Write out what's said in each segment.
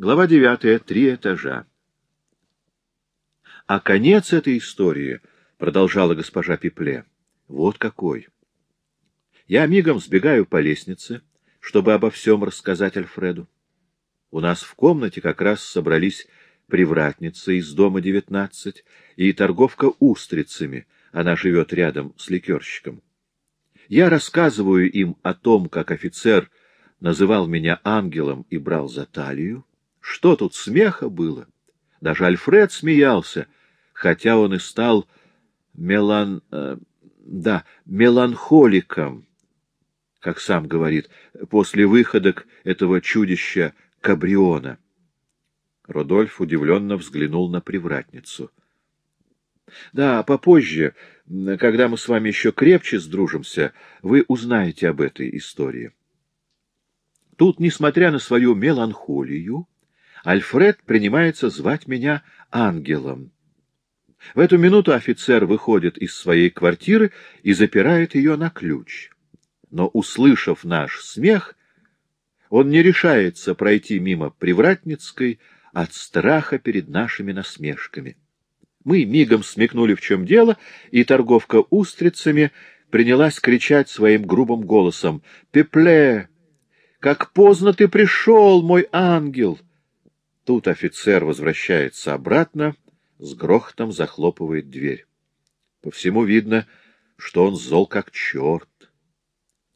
Глава девятая. Три этажа. А конец этой истории, — продолжала госпожа Пипле, — вот какой. Я мигом сбегаю по лестнице, чтобы обо всем рассказать Альфреду. У нас в комнате как раз собрались привратница из дома девятнадцать и торговка устрицами, она живет рядом с ликерщиком. Я рассказываю им о том, как офицер называл меня ангелом и брал за талию. Что тут смеха было? Даже Альфред смеялся, хотя он и стал мелан... Э, да, меланхоликом, как сам говорит, после выходок этого чудища Кабриона. Родольф удивленно взглянул на привратницу. — Да, попозже, когда мы с вами еще крепче сдружимся, вы узнаете об этой истории. Тут, несмотря на свою меланхолию, Альфред принимается звать меня ангелом. В эту минуту офицер выходит из своей квартиры и запирает ее на ключ. Но, услышав наш смех, он не решается пройти мимо Привратницкой от страха перед нашими насмешками. Мы мигом смекнули, в чем дело, и торговка устрицами принялась кричать своим грубым голосом «Пепле! Как поздно ты пришел, мой ангел!» Тут офицер возвращается обратно, с грохотом захлопывает дверь. По всему видно, что он зол как черт.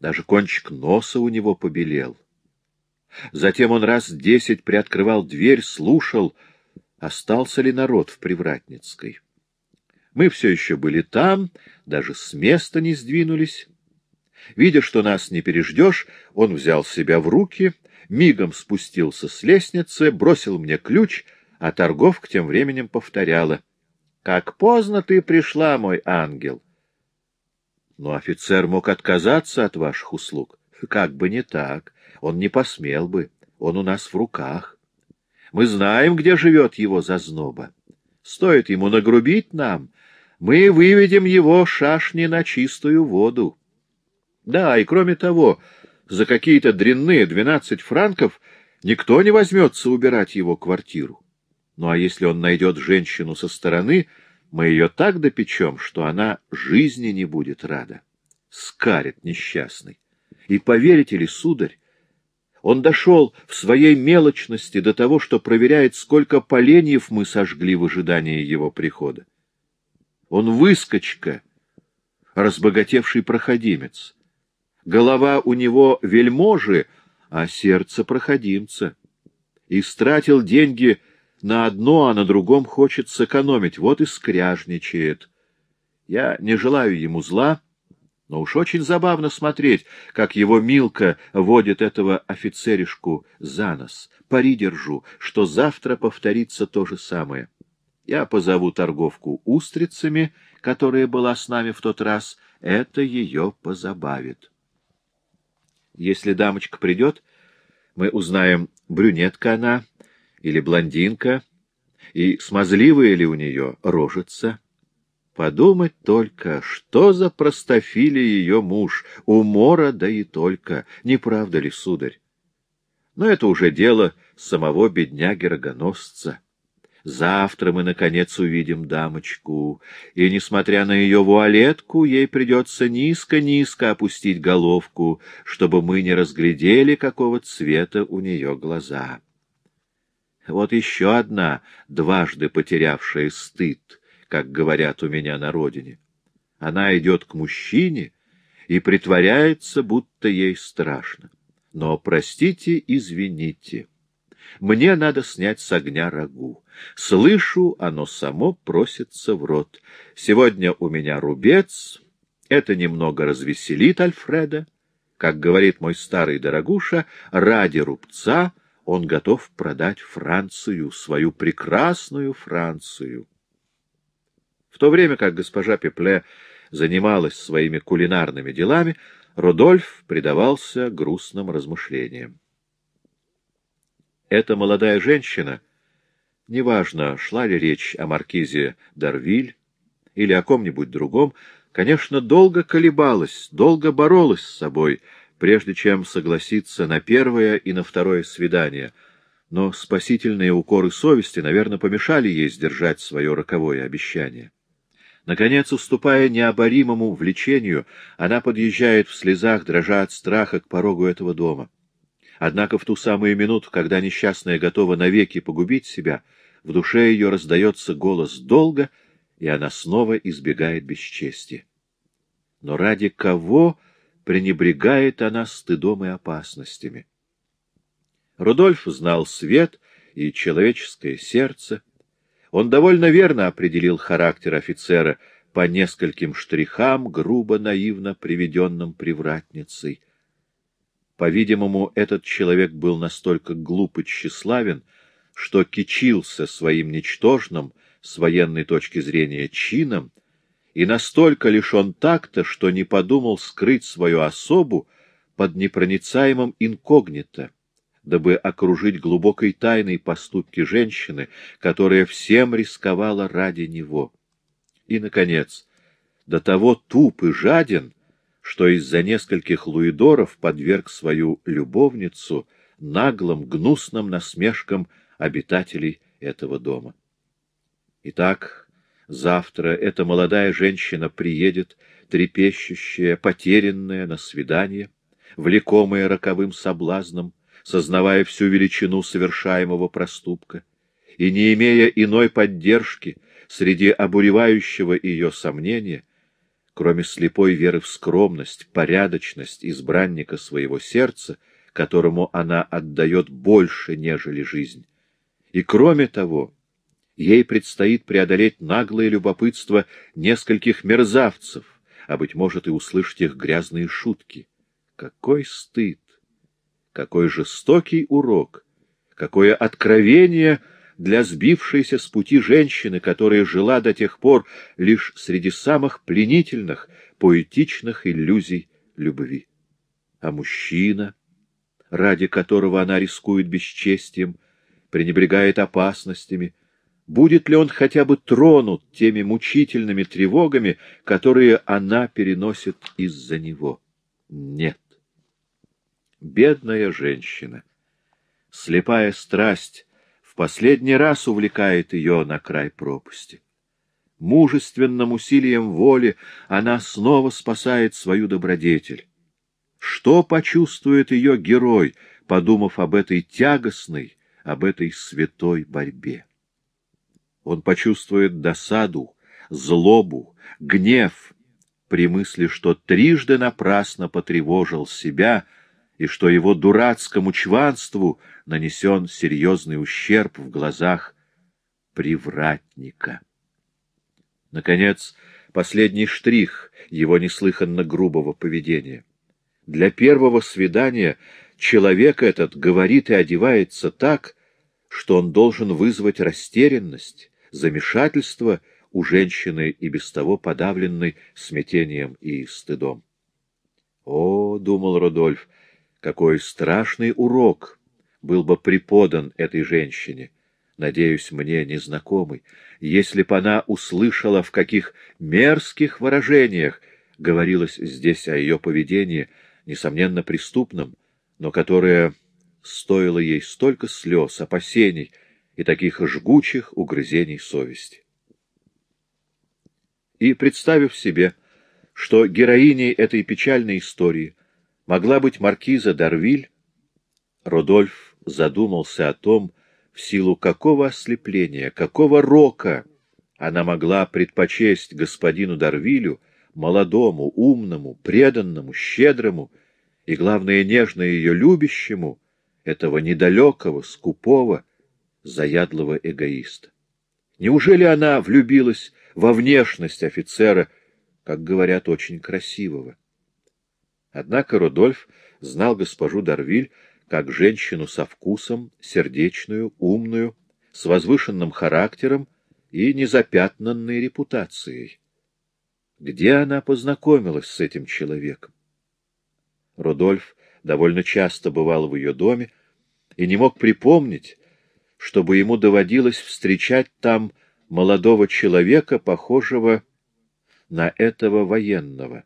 Даже кончик носа у него побелел. Затем он раз десять приоткрывал дверь, слушал, остался ли народ в Привратницкой. Мы все еще были там, даже с места не сдвинулись. Видя, что нас не переждешь, он взял себя в руки, мигом спустился с лестницы, бросил мне ключ, а торговка тем временем повторяла. — Как поздно ты пришла, мой ангел! Но офицер мог отказаться от ваших услуг. Как бы не так. Он не посмел бы. Он у нас в руках. Мы знаем, где живет его зазноба. Стоит ему нагрубить нам, мы выведем его шашни на чистую воду. Да, и кроме того, за какие-то дрянные двенадцать франков никто не возьмется убирать его квартиру. Ну а если он найдет женщину со стороны, мы ее так допечем, что она жизни не будет рада. Скарит несчастный. И поверите ли, сударь, он дошел в своей мелочности до того, что проверяет, сколько поленьев мы сожгли в ожидании его прихода. Он выскочка, разбогатевший проходимец. Голова у него вельможи, а сердце проходимца. И стратил деньги на одно, а на другом хочет сэкономить, вот и скряжничает. Я не желаю ему зла, — но уж очень забавно смотреть, как его Милка водит этого офицеришку за нос. Пари держу, что завтра повторится то же самое. Я позову торговку устрицами, которая была с нами в тот раз. Это ее позабавит. Если дамочка придет, мы узнаем, брюнетка она или блондинка, и смазливая ли у нее рожица. Подумать только, что за простофилия ее муж, умора да и только, не правда ли, сударь? Но это уже дело самого бедняги-рогоносца. Завтра мы, наконец, увидим дамочку, и, несмотря на ее вуалетку, ей придется низко-низко опустить головку, чтобы мы не разглядели, какого цвета у нее глаза. Вот еще одна, дважды потерявшая стыд — как говорят у меня на родине. Она идет к мужчине и притворяется, будто ей страшно. Но, простите, извините, мне надо снять с огня рагу. Слышу, оно само просится в рот. Сегодня у меня рубец, это немного развеселит Альфреда. Как говорит мой старый дорогуша, ради рубца он готов продать Францию, свою прекрасную Францию. В то время как госпожа Пепле занималась своими кулинарными делами, Рудольф предавался грустным размышлениям. Эта молодая женщина, неважно, шла ли речь о маркизе Дарвиль или о ком-нибудь другом, конечно, долго колебалась, долго боролась с собой, прежде чем согласиться на первое и на второе свидание, но спасительные укоры совести, наверное, помешали ей сдержать свое роковое обещание. Наконец, уступая необоримому влечению, она подъезжает в слезах, дрожа от страха к порогу этого дома. Однако в ту самую минуту, когда несчастная готова навеки погубить себя, в душе ее раздается голос долга, и она снова избегает бесчестия. Но ради кого пренебрегает она стыдом и опасностями? Рудольф знал свет и человеческое сердце. Он довольно верно определил характер офицера по нескольким штрихам, грубо, наивно приведенным привратницей. По-видимому, этот человек был настолько глуп и тщеславен, что кичился своим ничтожным, с военной точки зрения, чином, и настолько лишен такта, что не подумал скрыть свою особу под непроницаемым инкогнито дабы окружить глубокой тайной поступки женщины, которая всем рисковала ради него. И, наконец, до того туп и жаден, что из-за нескольких луидоров подверг свою любовницу наглым, гнусным насмешкам обитателей этого дома. Итак, завтра эта молодая женщина приедет, трепещущая, потерянная на свидание, влекомая роковым соблазном, сознавая всю величину совершаемого проступка, и не имея иной поддержки среди обуревающего ее сомнения, кроме слепой веры в скромность, порядочность избранника своего сердца, которому она отдает больше, нежели жизнь. И кроме того, ей предстоит преодолеть наглое любопытство нескольких мерзавцев, а, быть может, и услышать их грязные шутки. Какой стыд! Какой жестокий урок! Какое откровение для сбившейся с пути женщины, которая жила до тех пор лишь среди самых пленительных, поэтичных иллюзий любви. А мужчина, ради которого она рискует бесчестием, пренебрегает опасностями, будет ли он хотя бы тронут теми мучительными тревогами, которые она переносит из-за него? Нет. Бедная женщина. Слепая страсть в последний раз увлекает ее на край пропасти. Мужественным усилием воли она снова спасает свою добродетель. Что почувствует ее герой, подумав об этой тягостной, об этой святой борьбе? Он почувствует досаду, злобу, гнев при мысли, что трижды напрасно потревожил себя — и что его дурацкому чванству нанесен серьезный ущерб в глазах привратника. Наконец, последний штрих его неслыханно грубого поведения. Для первого свидания человек этот говорит и одевается так, что он должен вызвать растерянность, замешательство у женщины и без того подавленной смятением и стыдом. «О, — думал Родольф, — какой страшный урок был бы преподан этой женщине, надеюсь, мне незнакомый, если б она услышала, в каких мерзких выражениях говорилось здесь о ее поведении, несомненно, преступном, но которое стоило ей столько слез, опасений и таких жгучих угрызений совести. И, представив себе, что героиней этой печальной истории — могла быть маркиза Дарвиль, Родольф задумался о том, в силу какого ослепления, какого рока она могла предпочесть господину Дарвилю, молодому, умному, преданному, щедрому и, главное, нежно ее любящему, этого недалекого, скупого, заядлого эгоиста. Неужели она влюбилась во внешность офицера, как говорят, очень красивого? Однако Рудольф знал госпожу Дарвиль как женщину со вкусом, сердечную, умную, с возвышенным характером и незапятнанной репутацией. Где она познакомилась с этим человеком? Рудольф довольно часто бывал в ее доме и не мог припомнить, чтобы ему доводилось встречать там молодого человека, похожего на этого военного.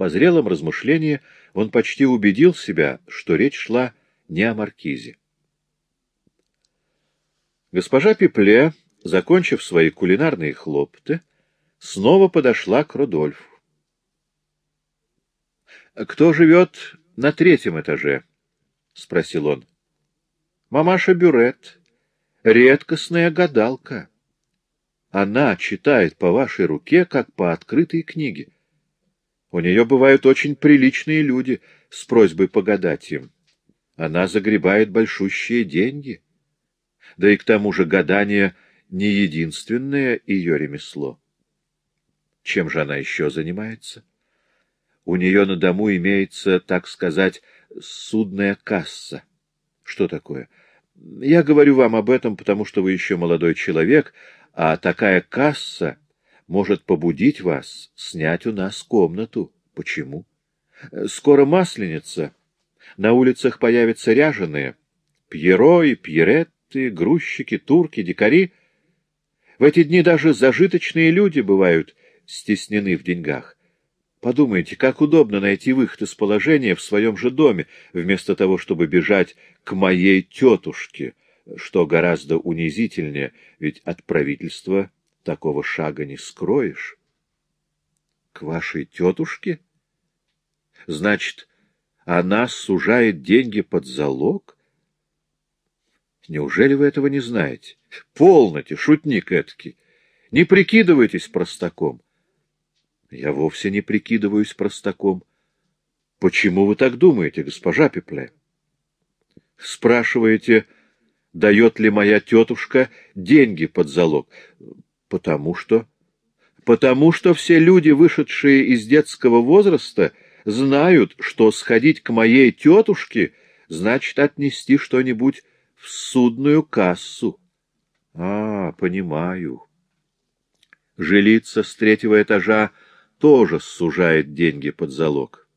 По зрелом размышлении он почти убедил себя, что речь шла ни о маркизе. Госпожа Пипле, закончив свои кулинарные хлопоты, снова подошла к Рудольфу. — Кто живет на третьем этаже? — спросил он. — Мамаша Бюрет, редкостная гадалка. Она читает по вашей руке, как по открытой книге. У нее бывают очень приличные люди с просьбой погадать им. Она загребает большущие деньги. Да и к тому же гадание не единственное ее ремесло. Чем же она еще занимается? У нее на дому имеется, так сказать, судная касса. Что такое? Я говорю вам об этом, потому что вы еще молодой человек, а такая касса может побудить вас снять у нас комнату. Почему? Скоро масленица. На улицах появятся ряженые. Пьеро и пьеретты, грузчики, турки, дикари. В эти дни даже зажиточные люди бывают стеснены в деньгах. Подумайте, как удобно найти выход из положения в своем же доме, вместо того, чтобы бежать к моей тетушке, что гораздо унизительнее, ведь от правительства такого шага не скроешь. — К вашей тетушке? Значит, она сужает деньги под залог? Неужели вы этого не знаете? Полноте, шутник эткий. Не прикидывайтесь простаком. Я вовсе не прикидываюсь простаком. Почему вы так думаете, госпожа Пепле? Спрашиваете, дает ли моя тетушка деньги под залог? Потому что... Потому что все люди, вышедшие из детского возраста, знают, что сходить к моей тетушке значит отнести что-нибудь в судную кассу. А, понимаю. Жилица с третьего этажа тоже сужает деньги под залог.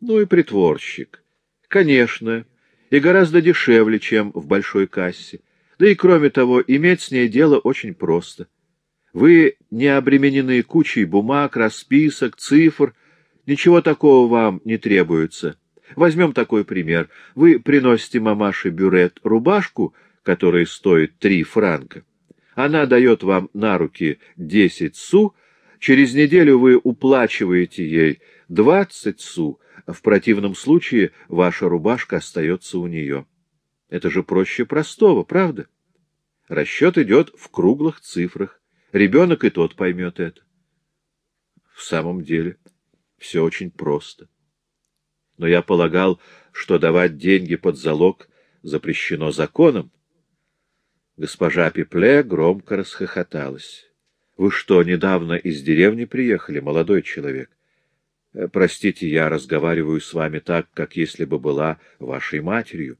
Ну и притворщик. Конечно, и гораздо дешевле, чем в большой кассе. Да и кроме того, иметь с ней дело очень просто. Вы не обременены кучей бумаг, расписок, цифр, ничего такого вам не требуется. Возьмем такой пример. Вы приносите мамаше Бюрет рубашку, которая стоит три франка. Она дает вам на руки десять су, Через неделю вы уплачиваете ей двадцать су, в противном случае ваша рубашка остается у нее. Это же проще простого, правда? Расчет идет в круглых цифрах. Ребенок и тот поймет это. В самом деле, все очень просто. Но я полагал, что давать деньги под залог запрещено законом. Госпожа Пипле громко расхохоталась. Вы что, недавно из деревни приехали, молодой человек? Э, простите, я разговариваю с вами так, как если бы была вашей матерью.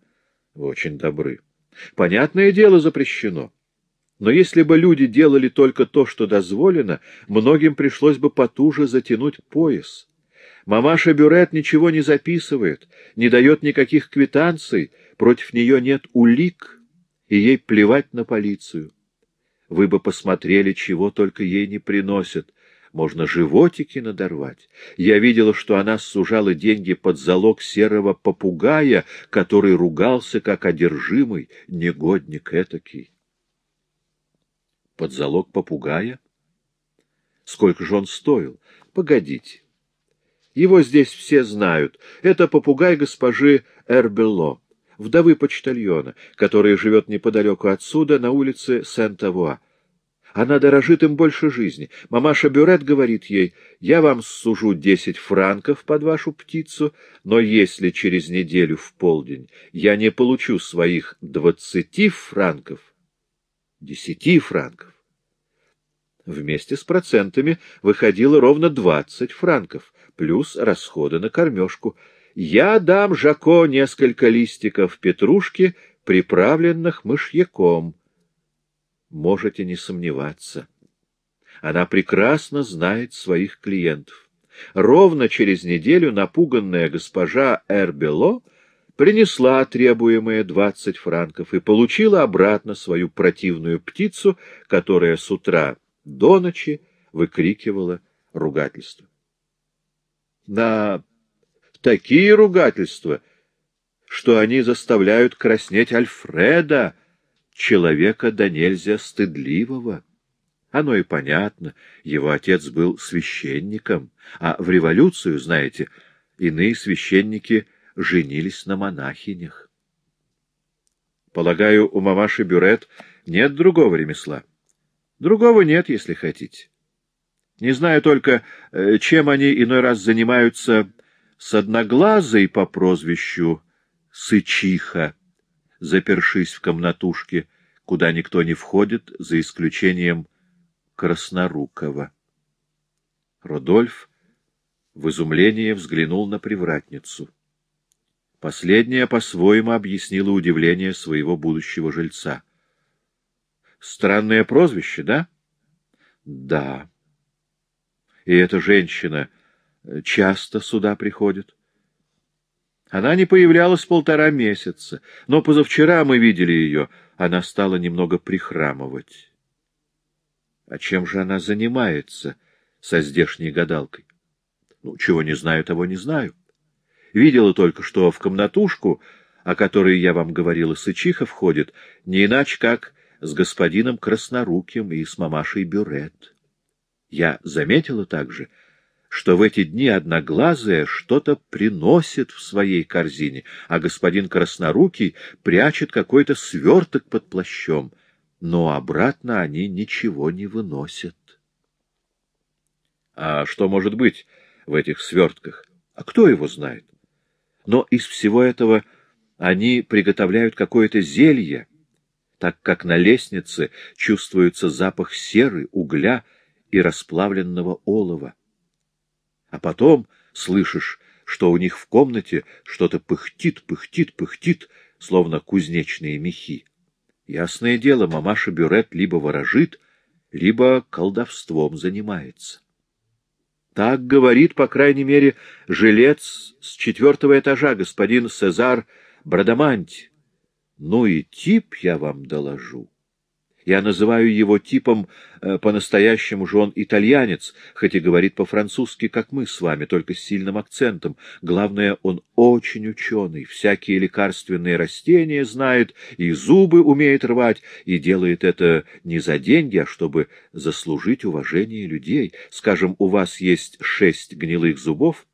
Вы очень добры. Понятное дело, запрещено. Но если бы люди делали только то, что дозволено, многим пришлось бы потуже затянуть пояс. Мамаша Бюрет ничего не записывает, не дает никаких квитанций, против нее нет улик, и ей плевать на полицию. Вы бы посмотрели, чего только ей не приносят. Можно животики надорвать. Я видела, что она сужала деньги под залог серого попугая, который ругался, как одержимый, негодник этакий. Под залог попугая? Сколько же он стоил? Погодите. Его здесь все знают. Это попугай госпожи Эрбело вдовы почтальона, которая живет неподалеку отсюда, на улице Сент-Авуа. Она дорожит им больше жизни. Мамаша Бюрет говорит ей, я вам сужу десять франков под вашу птицу, но если через неделю в полдень я не получу своих двадцати франков, десяти франков, вместе с процентами выходило ровно двадцать франков, плюс расходы на кормежку — я дам Жако несколько листиков петрушки, приправленных мышьяком. Можете не сомневаться. Она прекрасно знает своих клиентов. Ровно через неделю напуганная госпожа Эрбело принесла требуемые двадцать франков и получила обратно свою противную птицу, которая с утра до ночи выкрикивала ругательство. На такие ругательства, что они заставляют краснеть Альфреда, человека да нельзя стыдливого. Оно и понятно, его отец был священником, а в революцию, знаете, иные священники женились на монахинях. Полагаю, у мамаши Бюрет нет другого ремесла. Другого нет, если хотите. Не знаю только, э, чем они иной раз занимаются с одноглазой по прозвищу Сычиха, запершись в комнатушке, куда никто не входит, за исключением Краснорукова. Родольф в изумлении взглянул на привратницу. Последняя по-своему объяснила удивление своего будущего жильца. — Странное прозвище, да? — Да. — И эта женщина часто сюда приходит? Она не появлялась полтора месяца, но позавчера мы видели ее, она стала немного прихрамывать. А чем же она занимается со здешней гадалкой? Ну, чего не знаю, того не знаю. Видела только, что в комнатушку, о которой я вам говорила, Сычиха входит, не иначе как с господином Красноруким и с мамашей Бюрет. Я заметила также, что в эти дни одноглазая что-то приносит в своей корзине, а господин Краснорукий прячет какой-то сверток под плащом — но обратно они ничего не выносят. А что может быть в этих свертках? А кто его знает? Но из всего этого они приготовляют какое-то зелье, так как на лестнице чувствуется запах серы, угля и расплавленного олова. А потом слышишь, что у них в комнате что-то пыхтит, пыхтит, пыхтит, словно кузнечные мехи. Ясное дело, мамаша Бюрет либо ворожит, либо колдовством занимается. Так говорит, по крайней мере, жилец с четвертого этажа, господин Сезар Брадаманти. Ну и тип я вам доложу. Я называю его типом, э, по-настоящему же он итальянец, хоть и говорит по-французски, как мы с вами, только с сильным акцентом. Главное, он очень ученый, всякие лекарственные растения знает, и зубы умеет рвать, и делает это не за деньги, а чтобы заслужить уважение людей. Скажем, у вас есть шесть гнилых зубов,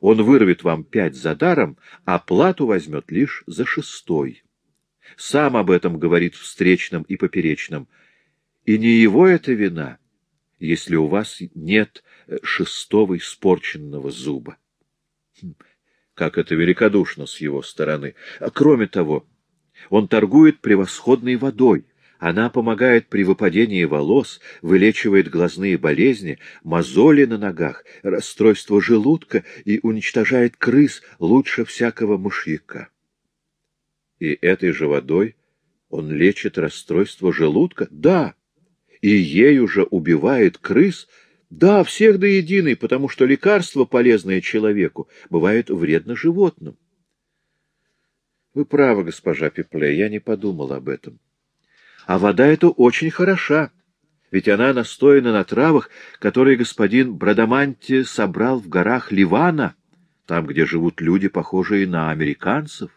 он вырвет вам пять за даром, а плату возьмет лишь за шестой сам об этом говорит встречным и поперечным. И не его это вина, если у вас нет э, шестого испорченного зуба. Хм, как это великодушно с его стороны. А кроме того, он торгует превосходной водой. Она помогает при выпадении волос, вылечивает глазные болезни, мозоли на ногах, расстройство желудка и уничтожает крыс лучше всякого мышьяка и этой же водой он лечит расстройство желудка? Да. И ею же убивает крыс? Да, всех до единой, потому что лекарство, полезное человеку, бывает вредно животным. Вы правы, госпожа Пепле, я не подумал об этом. А вода эта очень хороша, ведь она настоена на травах, которые господин Брадаманти собрал в горах Ливана, там, где живут люди, похожие на американцев.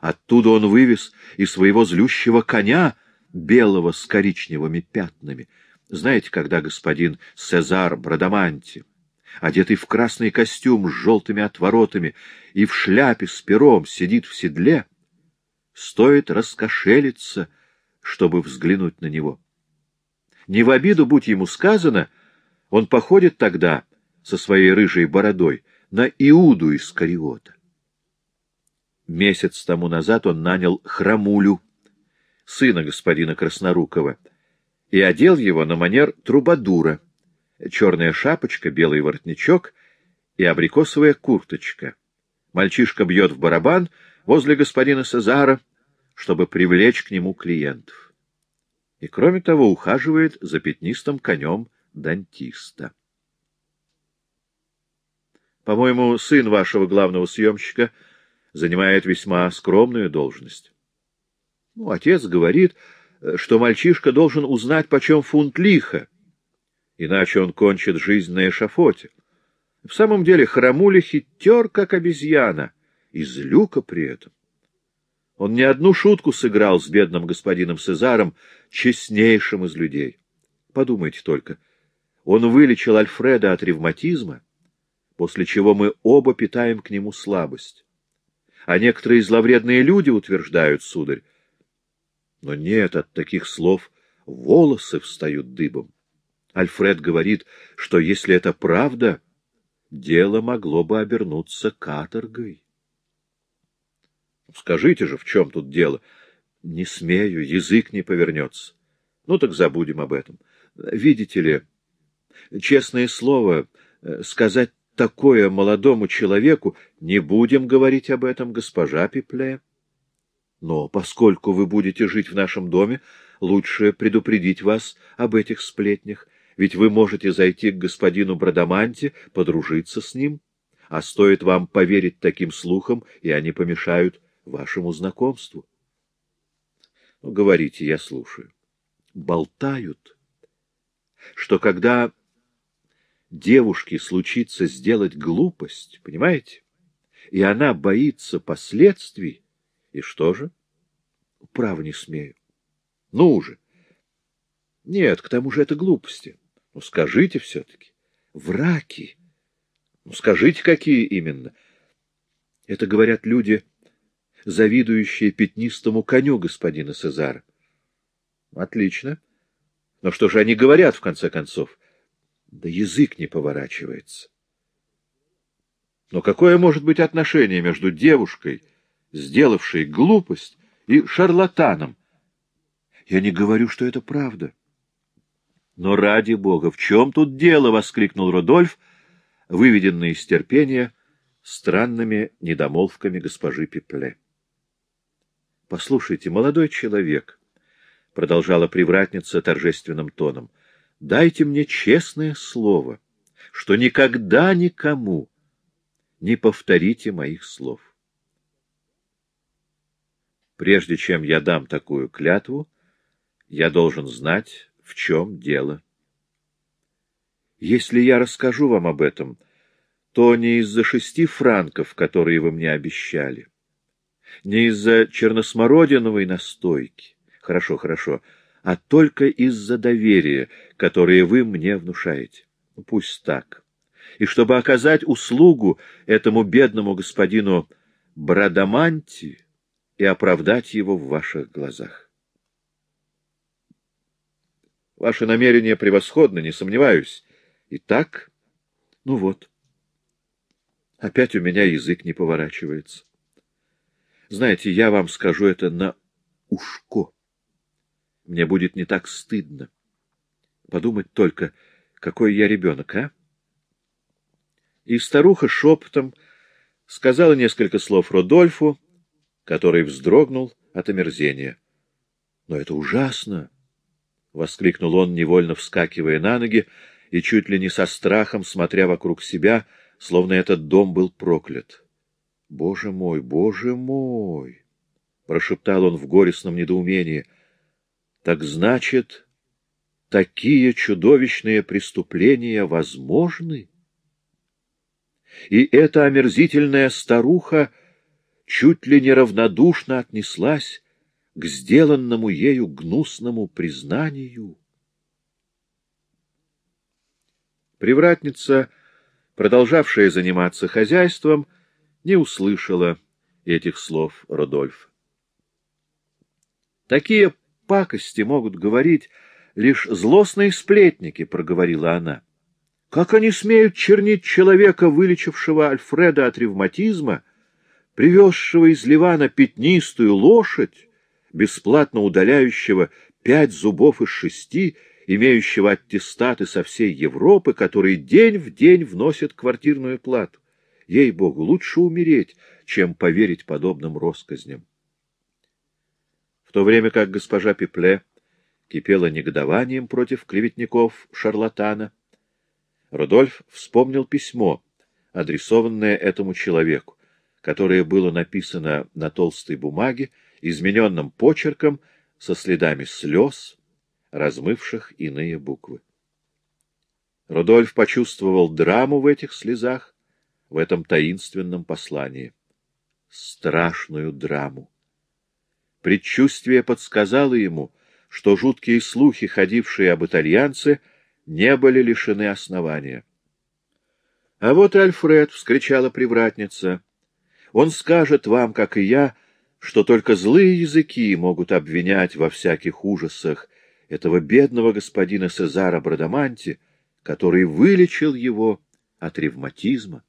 Оттуда он вывез и своего злющего коня, белого с коричневыми пятнами. Знаете, когда господин Сезар Брадаманти, одетый в красный костюм с желтыми отворотами и в шляпе с пером, сидит в седле, стоит раскошелиться, чтобы взглянуть на него. Не в обиду, будь ему сказано, он походит тогда со своей рыжей бородой на Иуду из Кариота. Месяц тому назад он нанял храмулю, сына господина Краснорукова, и одел его на манер трубадура. Черная шапочка, белый воротничок и абрикосовая курточка. Мальчишка бьет в барабан возле господина Сезара, чтобы привлечь к нему клиентов. И, кроме того, ухаживает за пятнистым конем дантиста. По-моему, сын вашего главного съемщика — занимает весьма скромную должность. Ну, отец говорит, что мальчишка должен узнать, почем фунт лиха, иначе он кончит жизнь на эшафоте. В самом деле храмуля хитер, как обезьяна, и злюка при этом. Он не одну шутку сыграл с бедным господином Сезаром, честнейшим из людей. Подумайте только, он вылечил Альфреда от ревматизма, после чего мы оба питаем к нему слабость. А некоторые зловредные люди утверждают, сударь, но нет, от таких слов волосы встают дыбом. Альфред говорит, что если это правда, дело могло бы обернуться каторгой. Скажите же, в чем тут дело? Не смею, язык не повернется. Ну так забудем об этом. Видите ли, честное слово, э, сказать такое молодому человеку, не будем говорить об этом, госпожа Пипле. Но поскольку вы будете жить в нашем доме, лучше предупредить вас об этих сплетнях, ведь вы можете зайти к господину Брадаманте, подружиться с ним, а стоит вам поверить таким слухам, и они помешают вашему знакомству. Ну, говорите, я слушаю. Болтают, что когда девушке случится сделать глупость, понимаете, и она боится последствий, и что же? Право не смею. Ну уже. Нет, к тому же это глупости. Ну, скажите все-таки. Враки. Ну, скажите, какие именно. Это говорят люди, завидующие пятнистому коню господина Сезара. Отлично. Но что же они говорят, в конце концов? Да язык не поворачивается. Но какое может быть отношение между девушкой, сделавшей глупость, и шарлатаном? Я не говорю, что это правда. Но ради бога, в чем тут дело? — воскликнул Рудольф, выведенный из терпения странными недомолвками госпожи Пепле. — Послушайте, молодой человек, — продолжала привратница торжественным тоном, — дайте мне честное слово, что никогда никому не повторите моих слов. Прежде чем я дам такую клятву, я должен знать, в чем дело. Если я расскажу вам об этом, то не из-за шести франков, которые вы мне обещали, не из-за черносмородиновой настойки, хорошо, хорошо, а только из-за доверия, которое вы мне внушаете. Ну, пусть так. И чтобы оказать услугу этому бедному господину Брадаманти и оправдать его в ваших глазах. Ваши намерения превосходны, не сомневаюсь. Итак, ну вот. Опять у меня язык не поворачивается. Знаете, я вам скажу это на ушко. Мне будет не так стыдно. Подумать только, какой я ребенок, а? И старуха шепотом сказала несколько слов Родольфу, который вздрогнул от омерзения. Но это ужасно! — воскликнул он, невольно вскакивая на ноги и чуть ли не со страхом, смотря вокруг себя, словно этот дом был проклят. — Боже мой, боже мой! — прошептал он в горестном недоумении. — Так значит, такие чудовищные преступления возможны? И эта омерзительная старуха чуть ли не равнодушно отнеслась к сделанному ею гнусному признанию. Привратница, продолжавшая заниматься хозяйством, не услышала этих слов Родольф. Такие пакости могут говорить лишь злостные сплетники, — проговорила она. Как они смеют чернить человека, вылечившего Альфреда от ревматизма, привезшего из Ливана пятнистую лошадь, бесплатно удаляющего пять зубов из шести, имеющего аттестаты со всей Европы, который день в день вносит квартирную плату. Ей-богу, лучше умереть, чем поверить подобным россказням. В то время как госпожа Пепле кипела негодованием против клеветников шарлатана, Рудольф вспомнил письмо, адресованное этому человеку, которое было написано на толстой бумаге измененным почерком со следами слез, размывших иные буквы. Рудольф почувствовал драму в этих слезах, в этом таинственном послании. Страшную драму. Предчувствие подсказало ему, что жуткие слухи, ходившие об итальянце, не были лишены основания. — А вот Альфред! — вскричала привратница. — Он скажет вам, как и я, что только злые языки могут обвинять во всяких ужасах этого бедного господина Сезара Брадаманти, который вылечил его от ревматизма.